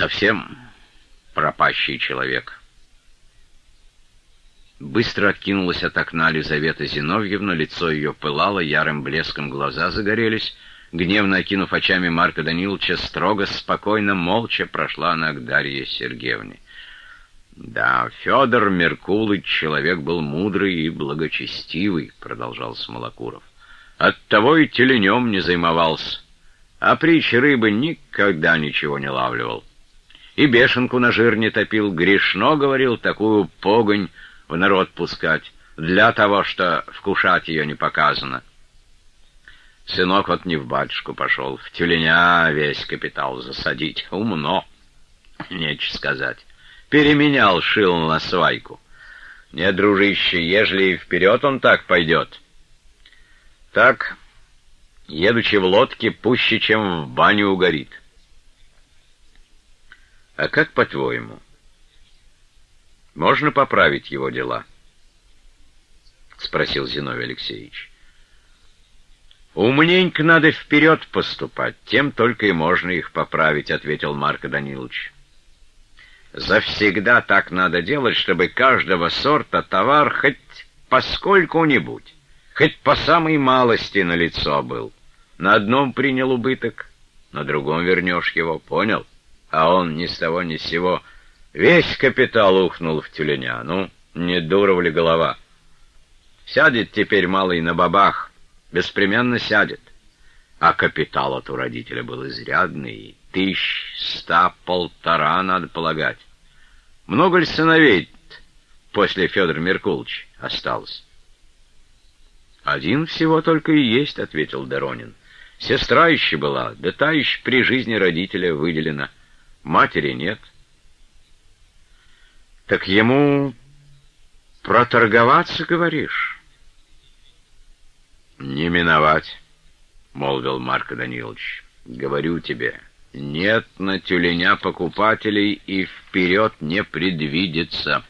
совсем пропащий человек. Быстро откинулась от окна Лизавета Зиновьевна, лицо ее пылало, ярым блеском глаза загорелись. Гневно окинув очами Марка Даниловича, строго, спокойно, молча прошла она к Дарье Сергеевне. «Да, Федор Меркулыч человек был мудрый и благочестивый», — продолжал Смолокуров. «Оттого и теленем не займовался, а притч рыбы никогда ничего не лавливал. И бешенку на жир не топил, грешно, говорил, такую погонь в народ пускать, для того, что вкушать ее не показано. Сынок вот не в батюшку пошел, в тюленя весь капитал засадить. Умно, нечего сказать. Переменял шил на свайку. Не, дружище, ежели и вперед он так пойдет. Так, едучи в лодке, пуще, чем в баню угорит. А как по-твоему? — можно поправить его дела? — спросил Зиновий Алексеевич. «Умненько надо вперед поступать, тем только и можно их поправить», — ответил Марко Данилович. «Завсегда так надо делать, чтобы каждого сорта товар хоть поскольку-нибудь, хоть по самой малости на лицо был. На одном принял убыток, на другом вернешь его, понял? А он ни с того ни с сего Весь капитал ухнул в тюленя. Ну, не дуров ли голова? Сядет теперь малый на бабах, беспременно сядет. А капитал от у родителя был изрядный, тысяч ста полтора, надо полагать. Много ли сыновей после Федора Меркулович осталось? «Один всего только и есть», — ответил Доронин. «Сестра еще была, да та еще при жизни родителя выделена. Матери нет». Так ему проторговаться, говоришь? Не миновать, молвил Марко Данилович. Говорю тебе, нет на тюленя покупателей и вперед не предвидится.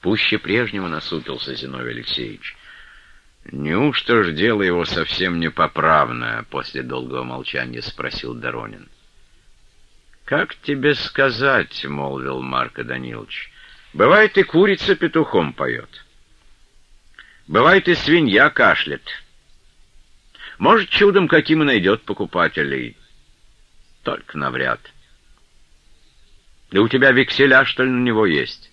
Пуще прежнего насупился Зиновий Алексеевич. «Неужто ж дело его совсем непоправное?» — после долгого молчания спросил Доронин. «Как тебе сказать?» — молвил Марко Данилович. Бывает и курица петухом поет. Бывает и свинья кашляет. Может, чудом каким и найдет покупателей. Только навряд. Да у тебя векселя, что ли, на него есть?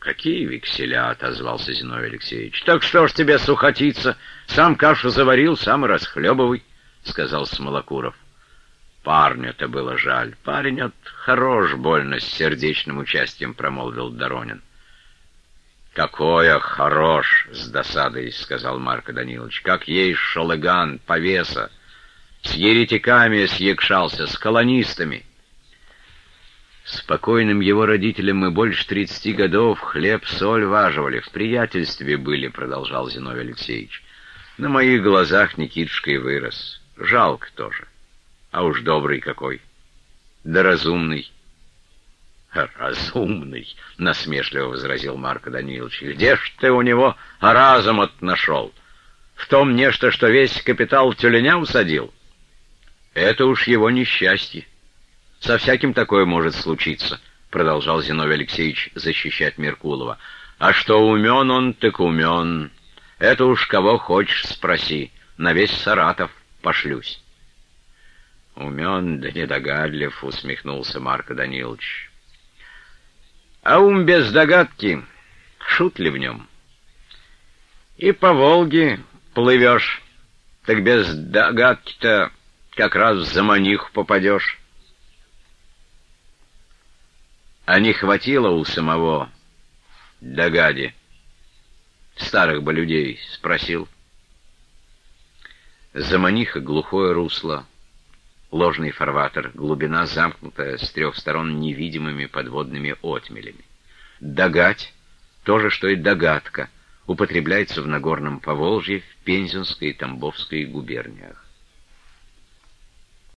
«Какие векселя?» — отозвался Зиновий Алексеевич. «Так что ж тебе сухотиться? Сам кашу заварил, сам и расхлебывай», — сказал Смолокуров. Парня-то было жаль. Парень от хорош больно с сердечным участием, промолвил Доронин. «Какое хорош!» — с досадой сказал Марко Данилович. «Как ей шалыган, повеса! С еретиками съекшался, с колонистами!» Спокойным его родителям мы больше тридцати годов хлеб, соль важивали, в приятельстве были, — продолжал Зиновий Алексеевич. На моих глазах Никитушка и вырос. Жалко тоже. А уж добрый какой. Да разумный. «Разумный», — насмешливо возразил Марко Данилович. «Где ж ты у него разум-от нашел? В том нечто, что весь капитал тюленя усадил? Это уж его несчастье. Со всяким такое может случиться», — продолжал Зиновий Алексеевич защищать Меркулова. «А что умен он, так умен. Это уж кого хочешь спроси. На весь Саратов пошлюсь». «Умен да недогадлив», — усмехнулся Марко Данилович. «А ум без догадки, шут ли в нем? И по Волге плывешь, так без догадки-то как раз в заманиху попадешь». А не хватило у самого догади старых бы людей, спросил. Заманиха глухое русло, ложный фарватер, глубина замкнутая с трех сторон невидимыми подводными отмелями. Догать — то же, что и догадка, употребляется в Нагорном Поволжье, в Пензенской и Тамбовской губерниях.